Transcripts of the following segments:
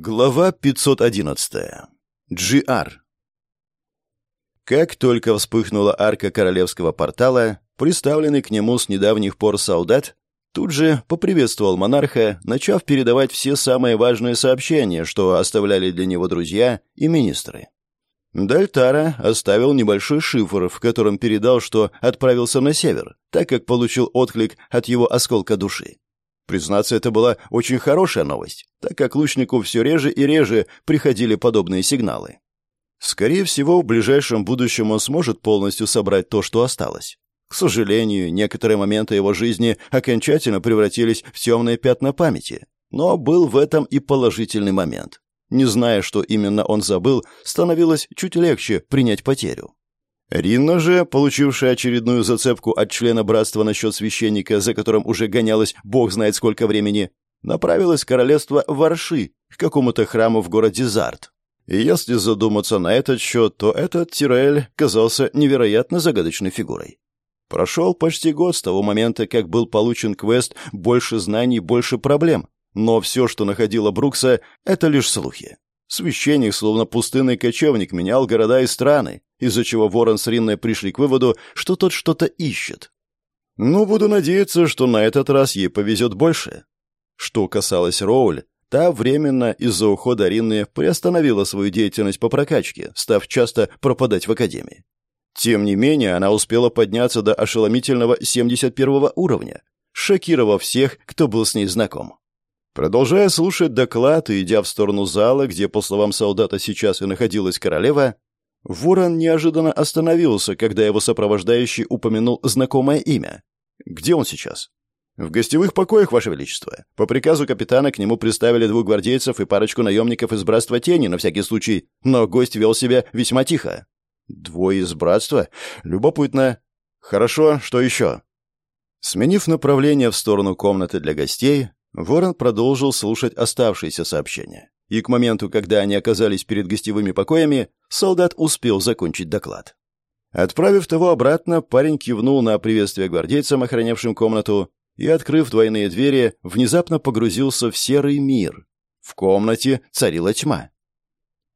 Глава 511. GR. Как только вспыхнула арка королевского портала, приставленный к нему с недавних пор солдат тут же поприветствовал монарха, начав передавать все самые важные сообщения, что оставляли для него друзья и министры. Дальтара оставил небольшой шифр, в котором передал, что отправился на север, так как получил отклик от его осколка души. Признаться, это была очень хорошая новость, так как лучнику все реже и реже приходили подобные сигналы. Скорее всего, в ближайшем будущем он сможет полностью собрать то, что осталось. К сожалению, некоторые моменты его жизни окончательно превратились в темные пятна памяти. Но был в этом и положительный момент. Не зная, что именно он забыл, становилось чуть легче принять потерю. Ринна же, получившая очередную зацепку от члена братства насчет священника, за которым уже гонялась бог знает сколько времени, направилась в королевство Варши, к какому-то храму в городе Зарт. И если задуматься на этот счет, то этот Тирель казался невероятно загадочной фигурой. Прошел почти год с того момента, как был получен квест «Больше знаний, больше проблем», но все, что находило Брукса, это лишь слухи. Священник, словно пустынный кочевник, менял города и страны, из-за чего Ворон с Ринной пришли к выводу, что тот что-то ищет. Ну, буду надеяться, что на этот раз ей повезет больше. Что касалось Роуль, та временно из-за ухода Ринны приостановила свою деятельность по прокачке, став часто пропадать в академии. Тем не менее, она успела подняться до ошеломительного 71 уровня, шокировав всех, кто был с ней знаком. Продолжая слушать доклад и идя в сторону зала, где, по словам солдата, сейчас и находилась королева, Ворон неожиданно остановился, когда его сопровождающий упомянул знакомое имя. «Где он сейчас?» «В гостевых покоях, Ваше Величество. По приказу капитана к нему приставили двух гвардейцев и парочку наемников из Братства Тени, на всякий случай, но гость вел себя весьма тихо». «Двое из Братства? Любопытно. Хорошо, что еще?» Сменив направление в сторону комнаты для гостей, Ворон продолжил слушать оставшиеся сообщения. И к моменту, когда они оказались перед гостевыми покоями, солдат успел закончить доклад. Отправив того обратно, парень кивнул на приветствие гвардейцам, охранявшим комнату, и, открыв двойные двери, внезапно погрузился в серый мир. В комнате царила тьма.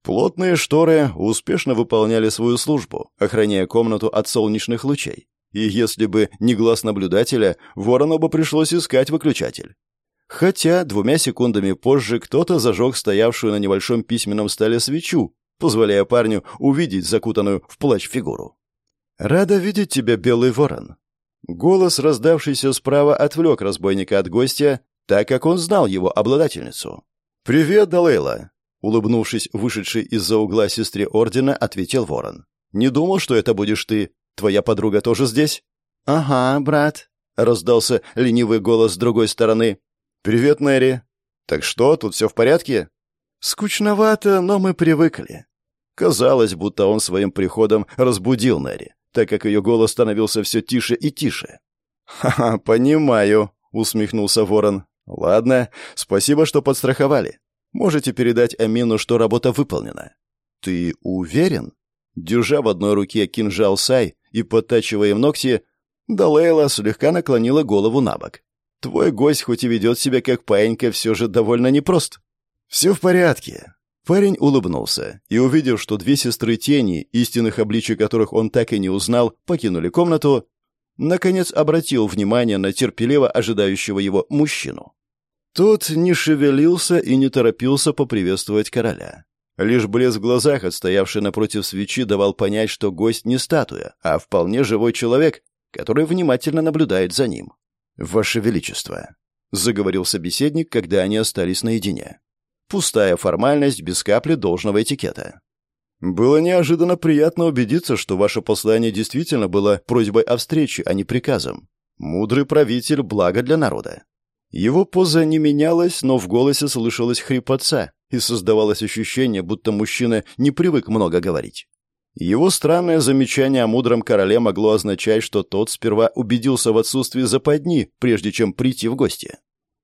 Плотные шторы успешно выполняли свою службу, охраняя комнату от солнечных лучей. И если бы не глаз наблюдателя, ворону бы пришлось искать выключатель. Хотя двумя секундами позже кто-то зажег стоявшую на небольшом письменном столе свечу, позволяя парню увидеть закутанную в плащ фигуру. «Рада видеть тебя, Белый Ворон». Голос, раздавшийся справа, отвлек разбойника от гостя, так как он знал его обладательницу. «Привет, Далейла!» Улыбнувшись, вышедший из-за угла сестре Ордена, ответил Ворон. «Не думал, что это будешь ты. Твоя подруга тоже здесь?» «Ага, брат», — раздался ленивый голос с другой стороны. «Привет, Нэри. Так что, тут все в порядке?» «Скучновато, но мы привыкли». Казалось, будто он своим приходом разбудил Нэри, так как ее голос становился все тише и тише. «Ха-ха, понимаю», — усмехнулся Ворон. «Ладно, спасибо, что подстраховали. Можете передать Амину, что работа выполнена». «Ты уверен?» Держа в одной руке кинжал Сай и подтачивая ногти, Далейла слегка наклонила голову на бок. Твой гость, хоть и ведет себя как паинька, все же довольно непрост. Все в порядке. Парень улыбнулся и, увидев, что две сестры тени, истинных обличий которых он так и не узнал, покинули комнату, наконец обратил внимание на терпеливо ожидающего его мужчину. Тот не шевелился и не торопился поприветствовать короля. Лишь блеск в глазах, отстоявший напротив свечи, давал понять, что гость не статуя, а вполне живой человек, который внимательно наблюдает за ним. «Ваше Величество», — заговорил собеседник, когда они остались наедине. Пустая формальность без капли должного этикета. «Было неожиданно приятно убедиться, что ваше послание действительно было просьбой о встрече, а не приказом. Мудрый правитель — благо для народа». Его поза не менялась, но в голосе слышалась хрипотца, и создавалось ощущение, будто мужчина не привык много говорить. Его странное замечание о мудром короле могло означать, что тот сперва убедился в отсутствии западни, прежде чем прийти в гости.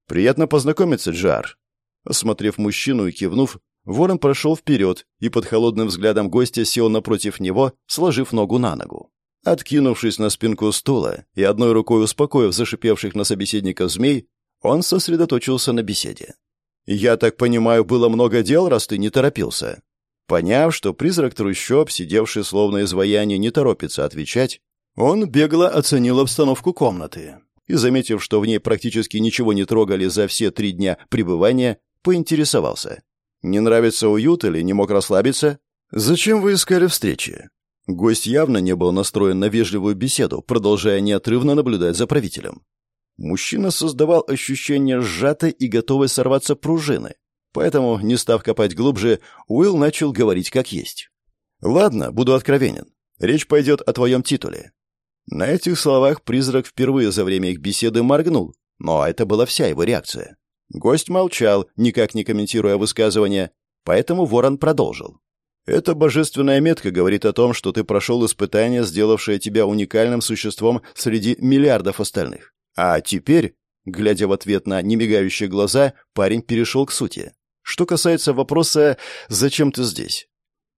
«Приятно познакомиться, Джар». Осмотрев мужчину и кивнув, Ворон прошел вперед и под холодным взглядом гостя сел напротив него, сложив ногу на ногу. Откинувшись на спинку стула и одной рукой успокоив зашипевших на собеседника змей, он сосредоточился на беседе. «Я так понимаю, было много дел, раз ты не торопился?» Поняв, что призрак трущоб, сидевший словно изваяние, не торопится отвечать, он бегло оценил обстановку комнаты и, заметив, что в ней практически ничего не трогали за все три дня пребывания, поинтересовался. «Не нравится уют или не мог расслабиться? Зачем вы искали встречи?» Гость явно не был настроен на вежливую беседу, продолжая неотрывно наблюдать за правителем. Мужчина создавал ощущение сжатой и готовой сорваться пружины. Поэтому, не став копать глубже, Уилл начал говорить как есть. «Ладно, буду откровенен. Речь пойдет о твоем титуле». На этих словах призрак впервые за время их беседы моргнул, но это была вся его реакция. Гость молчал, никак не комментируя высказывание, поэтому ворон продолжил. «Эта божественная метка говорит о том, что ты прошел испытание, сделавшее тебя уникальным существом среди миллиардов остальных. А теперь, глядя в ответ на немигающие глаза, парень перешел к сути. Что касается вопроса «Зачем ты здесь?»,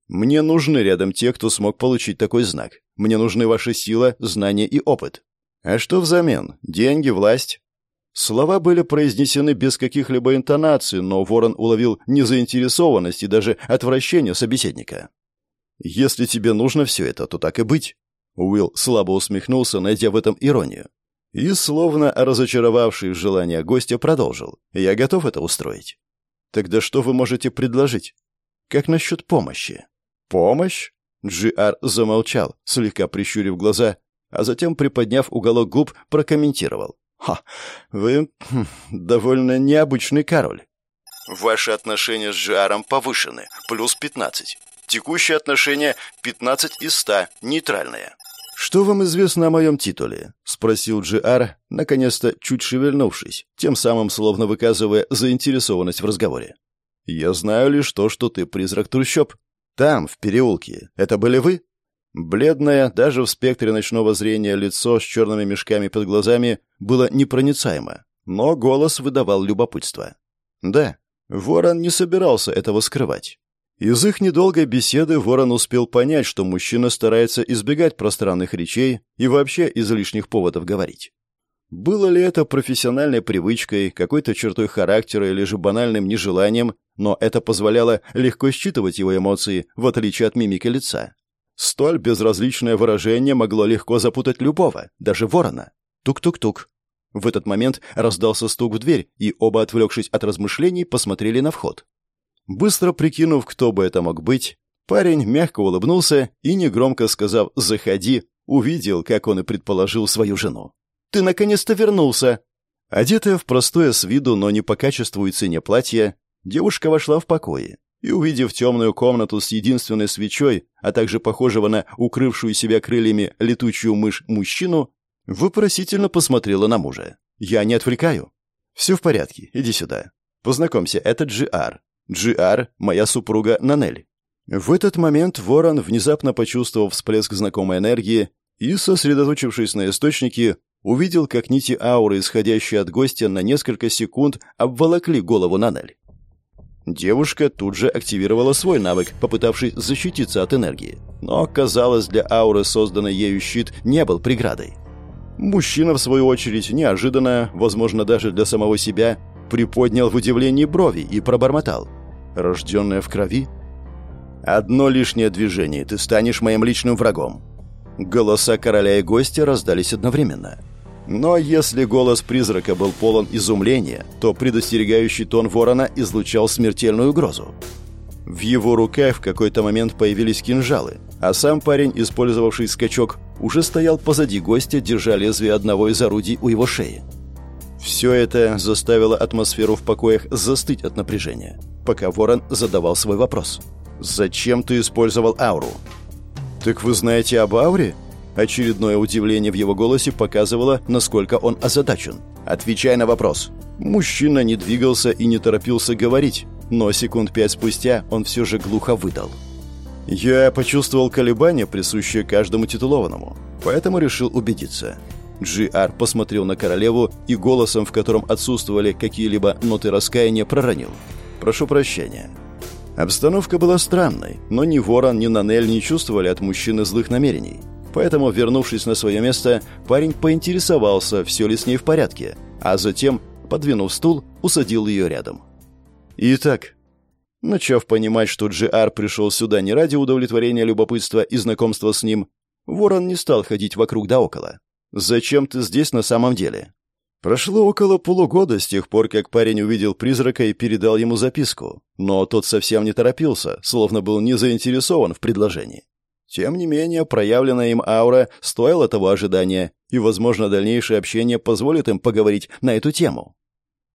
мне нужны рядом те, кто смог получить такой знак. Мне нужны ваша сила, знания и опыт. А что взамен? Деньги, власть? Слова были произнесены без каких-либо интонаций, но Ворон уловил незаинтересованность и даже отвращение собеседника. «Если тебе нужно все это, то так и быть». Уилл слабо усмехнулся, найдя в этом иронию. И, словно разочаровавший желание гостя, продолжил. «Я готов это устроить». «Тогда что вы можете предложить? Как насчет помощи?» «Помощь?» Джи-Ар замолчал, слегка прищурив глаза, а затем, приподняв уголок губ, прокомментировал. «Ха, вы хм, довольно необычный король». «Ваши отношения с Джиаром повышены, плюс 15. Текущие отношения 15 из 100, нейтральные». «Что вам известно о моем титуле?» — спросил Джиар, наконец-то чуть шевельнувшись, тем самым словно выказывая заинтересованность в разговоре. «Я знаю лишь то, что ты призрак трущоб. Там, в переулке. Это были вы?» Бледное, даже в спектре ночного зрения лицо с черными мешками под глазами было непроницаемо, но голос выдавал любопытство. «Да, Ворон не собирался этого скрывать. Из их недолгой беседы Ворон успел понять, что мужчина старается избегать пространных речей и вообще излишних поводов говорить. Было ли это профессиональной привычкой, какой-то чертой характера или же банальным нежеланием, но это позволяло легко считывать его эмоции, в отличие от мимики лица. Столь безразличное выражение могло легко запутать любого, даже ворона. Тук-тук-тук. В этот момент раздался стук в дверь, и оба, отвлекшись от размышлений, посмотрели на вход. Быстро прикинув, кто бы это мог быть, парень мягко улыбнулся и, негромко сказав «заходи», увидел, как он и предположил свою жену. «Ты наконец-то вернулся!» Одетая в простое с виду, но не по качеству и цене платье, девушка вошла в покое и, увидев темную комнату с единственной свечой, а также похожего на укрывшую себя крыльями летучую мышь мужчину, вопросительно посмотрела на мужа. «Я не отвлекаю?» «Все в порядке, иди сюда. Познакомься, это Джи-Ар. Джиар, моя супруга Нанель. В этот момент Ворон внезапно почувствовал всплеск знакомой энергии и, сосредоточившись на источнике, увидел, как нити ауры, исходящие от гостя, на несколько секунд обволокли голову Нанель. Девушка тут же активировала свой навык, попытавшись защититься от энергии. Но, казалось, для ауры, созданной ею щит, не был преградой. Мужчина, в свою очередь, неожиданно, возможно, даже для самого себя, приподнял в удивлении брови и пробормотал – рожденная в крови? Одно лишнее движение, ты станешь моим личным врагом. Голоса короля и гостя раздались одновременно. Но если голос призрака был полон изумления, то предостерегающий тон ворона излучал смертельную угрозу. В его руках в какой-то момент появились кинжалы, а сам парень, использовавший скачок, уже стоял позади гостя, держа лезвие одного из орудий у его шеи. Все это заставило атмосферу в покоях застыть от напряжения пока Ворон задавал свой вопрос. «Зачем ты использовал ауру?» «Так вы знаете об ауре?» Очередное удивление в его голосе показывало, насколько он озадачен. «Отвечай на вопрос». Мужчина не двигался и не торопился говорить, но секунд пять спустя он все же глухо выдал. «Я почувствовал колебания, присущие каждому титулованному, поэтому решил убедиться». Джи-Ар посмотрел на королеву и голосом, в котором отсутствовали какие-либо ноты раскаяния, проронил. Прошу прощения». Обстановка была странной, но ни Ворон, ни Нанель не чувствовали от мужчины злых намерений. Поэтому, вернувшись на свое место, парень поинтересовался, все ли с ней в порядке, а затем, подвинув стул, усадил ее рядом. Итак, начав понимать, что Джиар пришел сюда не ради удовлетворения любопытства и знакомства с ним, Ворон не стал ходить вокруг да около. «Зачем ты здесь на самом деле?» Прошло около полугода с тех пор, как парень увидел призрака и передал ему записку, но тот совсем не торопился, словно был не заинтересован в предложении. Тем не менее, проявленная им аура стоила того ожидания, и, возможно, дальнейшее общение позволит им поговорить на эту тему.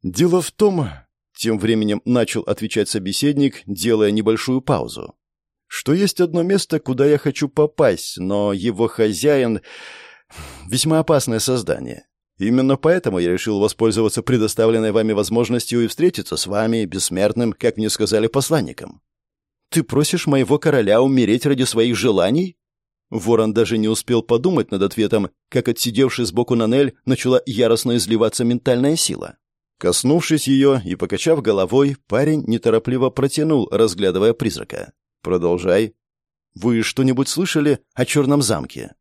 «Дело в том...» — тем временем начал отвечать собеседник, делая небольшую паузу. «Что есть одно место, куда я хочу попасть, но его хозяин... весьма опасное создание. Именно поэтому я решил воспользоваться предоставленной вами возможностью и встретиться с вами, бессмертным, как мне сказали, посланником. Ты просишь моего короля умереть ради своих желаний? Ворон даже не успел подумать над ответом, как отсидевший сбоку Нанель начала яростно изливаться ментальная сила. Коснувшись ее и покачав головой, парень неторопливо протянул, разглядывая призрака. «Продолжай». «Вы что-нибудь слышали о черном замке?»